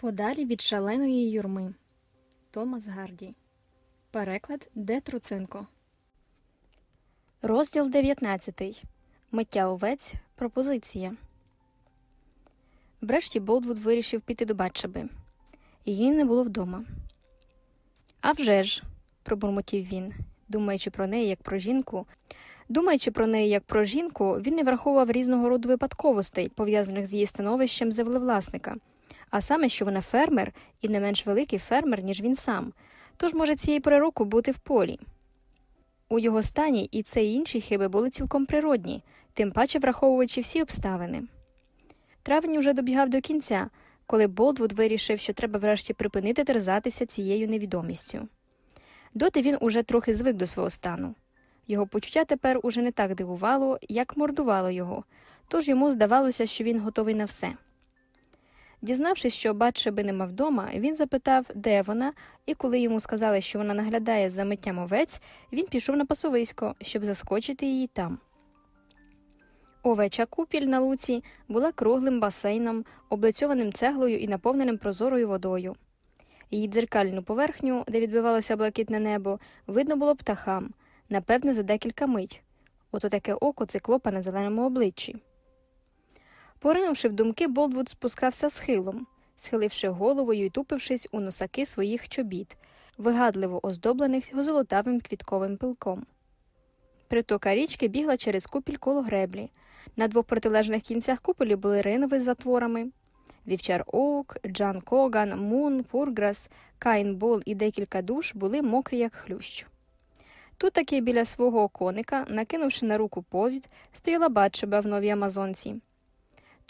Подалі від шаленої юрми. Томас Гарді. Переклад Де Труценко. Розділ 19. Миття овець. Пропозиція. Врешті Болдвуд вирішив піти до Батшеби. Її не було вдома. «А вже ж», – пробурмотів він, думаючи про неї як про жінку. Думаючи про неї як про жінку, він не враховував різного роду випадковостей, пов'язаних з її становищем землевласника – а саме, що вона фермер і не менш великий фермер, ніж він сам, тож може цієї пори бути в полі. У його стані і це і інші хиби були цілком природні, тим паче враховуючи всі обставини. Травень уже добігав до кінця, коли Болдвуд вирішив, що треба врешті припинити терзатися цією невідомістю. Доти він уже трохи звик до свого стану. Його почуття тепер уже не так дивувало, як мордувало його, тож йому здавалося, що він готовий на все. Дізнавшись, що Батшеби нема вдома, він запитав, де вона, і коли йому сказали, що вона наглядає за миттям овець, він пішов на пасовисько, щоб заскочити її там. Овеча купіль на луці була круглим басейном, облицьованим цеглою і наповненим прозорою водою. Її дзеркальну поверхню, де відбивалося блакитне небо, видно було птахам, напевне, за декілька мить. Ото таке око циклопа на зеленому обличчі. Поринувши в думки, Болдвуд спускався схилом, схиливши головою і тупившись у носаки своїх чобіт, вигадливо оздоблених золотавим квітковим пилком. Притока річки бігла через купіль коло греблі. На двох протилежних кінцях куполі були ринови з затворами. Вівчар Оук, Джан Коган, Мун, Пурграс, Кайн Бол і декілька душ були мокрі, як хлющ. Тут таки біля свого коника, накинувши на руку повід, стояла Батшеба в новій Амазонці.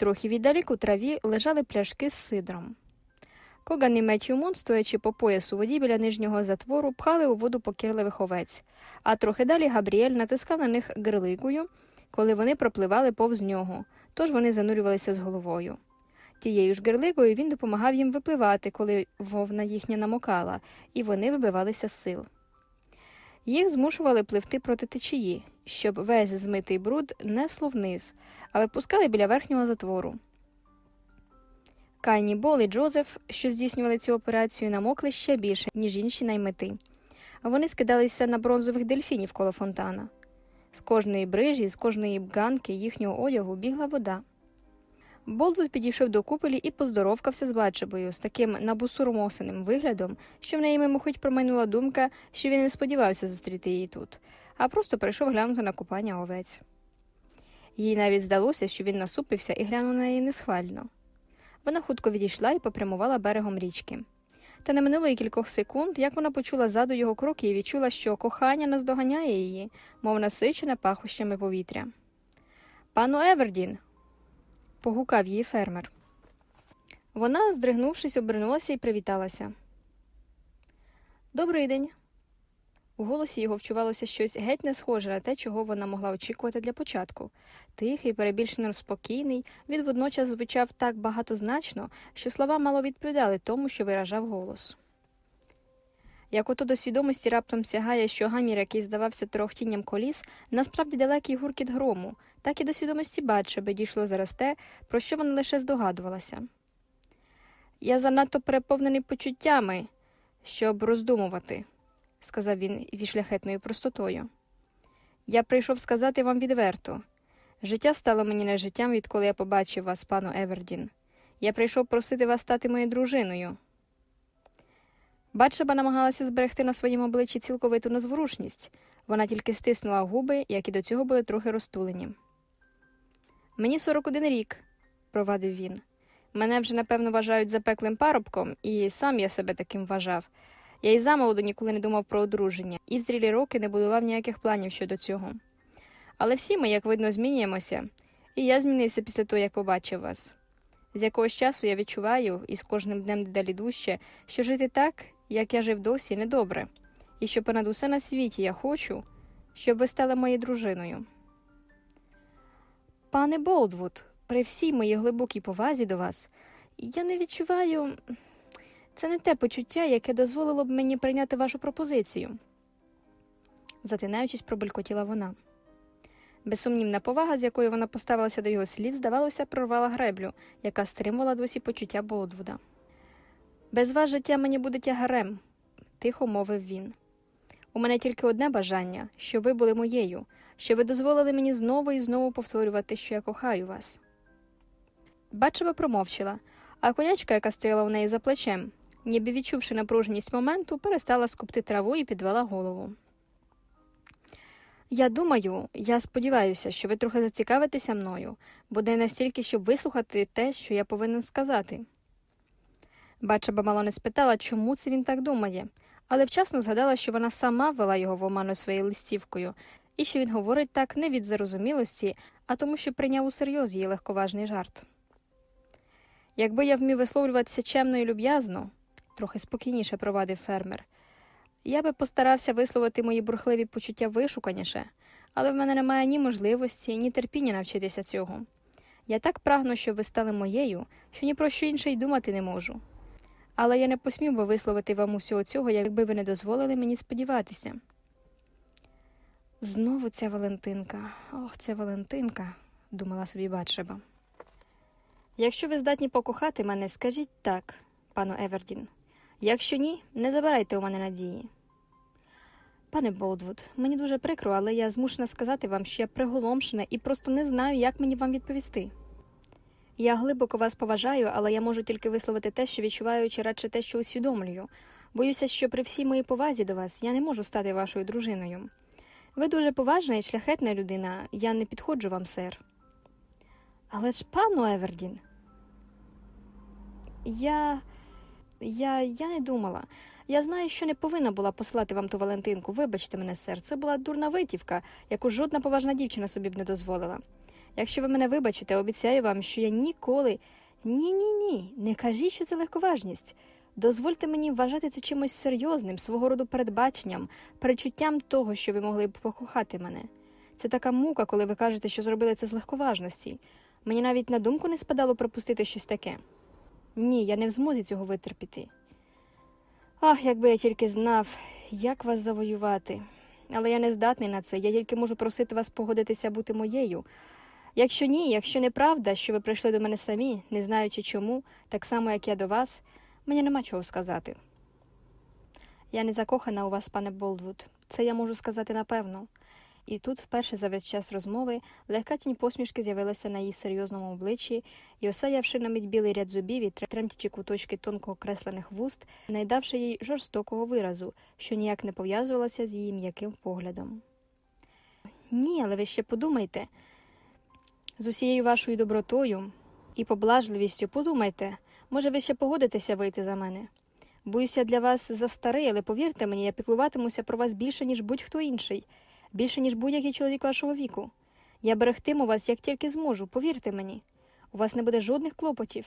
Трохи віддалік у траві лежали пляшки з сидром. Коган і Меттю Мун, стоячи по пояс у воді біля нижнього затвору, пхали у воду покірливих овець, а трохи далі Габріель натискав на них гриликою, коли вони пропливали повз нього, тож вони занурювалися з головою. Тією ж герликою він допомагав їм випливати, коли вовна їхня намокала, і вони вибивалися з сил. Їх змушували пливти проти течії, щоб весь змитий бруд несло вниз, а випускали біля верхнього затвору. Кайні Бол і Джозеф, що здійснювали цю операцію, намокли ще більше, ніж інші наймети. Вони скидалися на бронзових дельфінів коло фонтана. З кожної брижі, з кожної ганки їхнього одягу бігла вода. Болдвуд підійшов до купелі і поздоровкався з Батшебою з таким набусурмосеним виглядом, що в неї мимохідь промайнула думка, що він не сподівався зустріти її тут, а просто прийшов глянути на купання овець. Їй навіть здалося, що він насупився і глянув на неї несхвально. Вона хутко відійшла і попрямувала берегом річки. Та не минуло й кількох секунд, як вона почула ззаду його кроки і відчула, що кохання наздоганяє її, мов насичене пахощами повітря. Пану Евердін. Погукав її фермер. Вона, здригнувшись, обернулася і привіталася. Добрий день. У голосі його вчувалося щось геть не схоже на те, чого вона могла очікувати для початку. Тихий, перебільшено спокійний, він водночас звучав так багатозначно, що слова мало відповідали тому, що виражав голос. Як ото до свідомості раптом сягає, що гамір, який здавався трохтінням коліс, насправді далекий гуркіт грому, так і до свідомості Батшеби дійшло зараз те, про що вона лише здогадувалася. Я занадто переповнений почуттями, щоб роздумувати сказав він зі шляхетною простотою. Я прийшов сказати вам відверто. Життя стало мені не життям, відколи я побачив вас, пану Евердін. Я прийшов просити вас стати моєю дружиною. Батшеба намагалася зберегти на своєму обличчі цілковиту незворушність. Вона тільки стиснула губи, які до цього були трохи розтулені. Мені 41 рік, провадив він. Мене вже, напевно, вважають запеклим парубком, і сам я себе таким вважав. Я й замолоду ніколи не думав про одруження, і в зрілі роки не будував ніяких планів щодо цього. Але всі ми, як видно, змінюємося, і я змінився після того, як побачив вас. З якогось часу я відчуваю, і з кожним днем дедалі дужче, що жити так, як я жив досі, недобре, і що понад усе на світі я хочу, щоб ви стали моєю дружиною. Пане Болдвуд, при всій моїй глибокій повазі до вас, я не відчуваю. Це не те почуття, яке дозволило б мені прийняти вашу пропозицію. Затинаючись, пробелькотіла вона. Безсумнівна повага, з якою вона поставилася до його слів, здавалося, прорвала греблю, яка стримувала досі почуття Болдвуда. Без вас життя мені буде тягарем, тихо мовив він. У мене тільки одне бажання, щоб ви були моєю, що ви дозволили мені знову і знову повторювати, що я кохаю вас. Бачева промовчала, а конячка, яка стояла у неї за плечем, ніби відчувши напруженість моменту, перестала скупти траву і підвела голову. Я думаю, я сподіваюся, що ви трохи зацікавитеся мною, буде настільки, щоб вислухати те, що я повинен сказати. Бачаба мало не спитала, чому це він так думає, але вчасно згадала, що вона сама вела його в оману своєю листівкою, і що він говорить так не від зарозумілості, а тому, що прийняв усерйоз її легковажний жарт. Якби я вмів висловлюватися чемно і люб'язно, трохи спокійніше провадив фермер, я би постарався висловити мої бурхливі почуття вишуканіше, але в мене немає ні можливості, ні терпіння навчитися цього. Я так прагну, щоб ви стали моєю, що ні про що інше й думати не можу. Але я не посмів би висловити вам усього цього, якби ви не дозволили мені сподіватися. Знову ця Валентинка, ох, ця Валентинка, думала собі Батшеба. Якщо ви здатні покохати мене, скажіть так, пану Евердін. Якщо ні, не забирайте у мене надії. Пане Болдвуд, мені дуже прикро, але я змушена сказати вам, що я приголомшена і просто не знаю, як мені вам відповісти. Я глибоко вас поважаю, але я можу тільки висловити те, що відчуваю, чи радше те, що усвідомлюю. Боюся, що при всій моїй повазі до вас я не можу стати вашою дружиною. Ви дуже поважна і шляхетна людина, я не підходжу вам, сер. Але ж, пану Евердін, я. Я я не думала. Я знаю, що не повинна була послати вам ту Валентинку. Вибачте мене, сер, це була дурна витівка, яку жодна поважна дівчина собі б не дозволила. Якщо ви мене вибачите, обіцяю вам, що я ніколи. Ні, ні, ні, не кажіть, що це легковажність. Дозвольте мені вважати це чимось серйозним, свого роду передбаченням, перечуттям того, що ви могли б покохати мене. Це така мука, коли ви кажете, що зробили це з легковажності. Мені навіть на думку не спадало пропустити щось таке. Ні, я не в змозі цього витерпіти. Ах, якби я тільки знав, як вас завоювати. Але я не здатний на це, я тільки можу просити вас погодитися бути моєю. Якщо ні, якщо неправда, що ви прийшли до мене самі, не знаючи чому, так само, як я до вас, мені нема чого сказати. Я не закохана у вас, пане Болдвуд, це я можу сказати напевно. І тут, вперше за весь час розмови, легка тінь посмішки з'явилася на її серйозному обличчі, і, осяявши на мить білий ряд зубів і тремтячи куточки тонко окреслених вуст, найдавши їй жорстокого виразу, що ніяк не пов'язувалася з її м'яким поглядом. Ні, але ви ще подумайте. З усією вашою добротою і поблажливістю подумайте, може, ви ще погодитеся вийти за мене. Боюся для вас за старий, але повірте мені, я піклуватимуся про вас більше, ніж будь-хто інший більше, ніж будь-який чоловік вашого віку. Я берегтиму вас, як тільки зможу, повірте мені. У вас не буде жодних клопотів,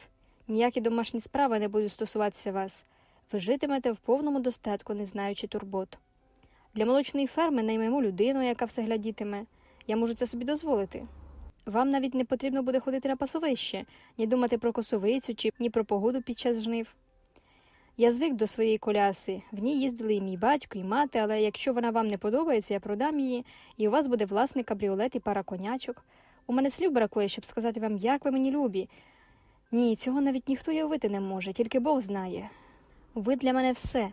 ніякі домашні справи не будуть стосуватися вас. Ви житимете в повному достатку, не знаючи турбот. Для молочної ферми наймемо людину, яка все глядітиме. Я можу це собі дозволити. Вам навіть не потрібно буде ходити на пасовище, ні думати про косовицю, чи ні про погоду під час жнив. Я звик до своєї коляси. В ній їздили і мій батько, і мати, але якщо вона вам не подобається, я продам її, і у вас буде власний кабріолет і пара конячок. У мене слів бракує, щоб сказати вам, як ви мені любі. Ні, цього навіть ніхто уявити не може, тільки Бог знає. Ви для мене все.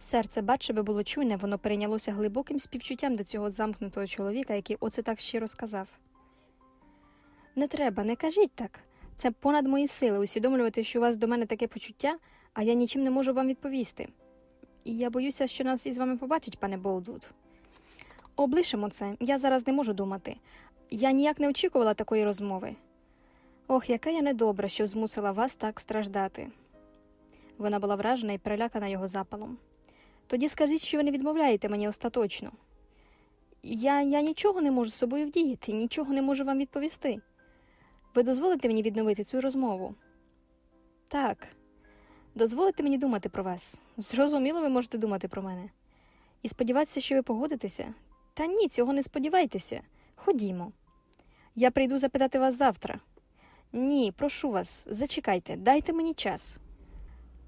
Серце Батшеби було чуйне, воно перейнялося глибоким співчуттям до цього замкнутого чоловіка, який оце так щиро сказав. Не треба, не кажіть так. Це понад мої сили усвідомлювати, що у вас до мене таке почуття а я нічим не можу вам відповісти. І я боюся, що нас із вами побачить, пане Болдвуд. Облишимо це, я зараз не можу думати. Я ніяк не очікувала такої розмови. Ох, яка я недобра, що змусила вас так страждати. Вона була вражена і перелякана його запалом. Тоді скажіть, що ви не відмовляєте мені остаточно. Я я нічого не можу з собою вдіяти, нічого не можу вам відповісти. Ви дозволите мені відновити цю розмову? Так, Дозволите мені думати про вас. Зрозуміло, ви можете думати про мене. І сподіватися, що ви погодитеся? Та ні, цього не сподівайтеся. Ходімо. Я прийду запитати вас завтра. Ні, прошу вас, зачекайте, дайте мені час.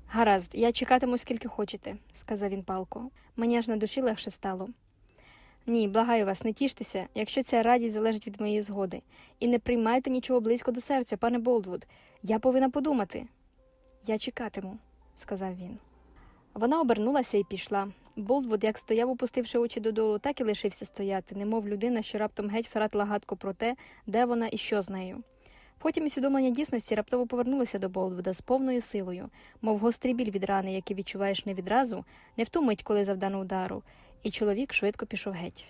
Гаразд, я чекатиму, скільки хочете, сказав він палко. Мені аж на душі легше стало. Ні, благаю вас, не тіштеся, якщо ця радість залежить від моєї згоди. І не приймайте нічого близько до серця, пане Болдвуд. Я повинна подумати. Я чекатиму. сказав він. Вона обернулася і пішла. Болдвуд, як стояв, опустивши очі додолу, так і лишився стояти, немов людина, що раптом геть втратила гадку про те, де вона і що з нею. Потім усвідомлення дійсності раптово повернулося до Болдвуда з повною силою, мов гострий біль від рани, який відчуваєш не відразу, не в ту мить, коли завдано удару, і чоловік швидко пішов геть.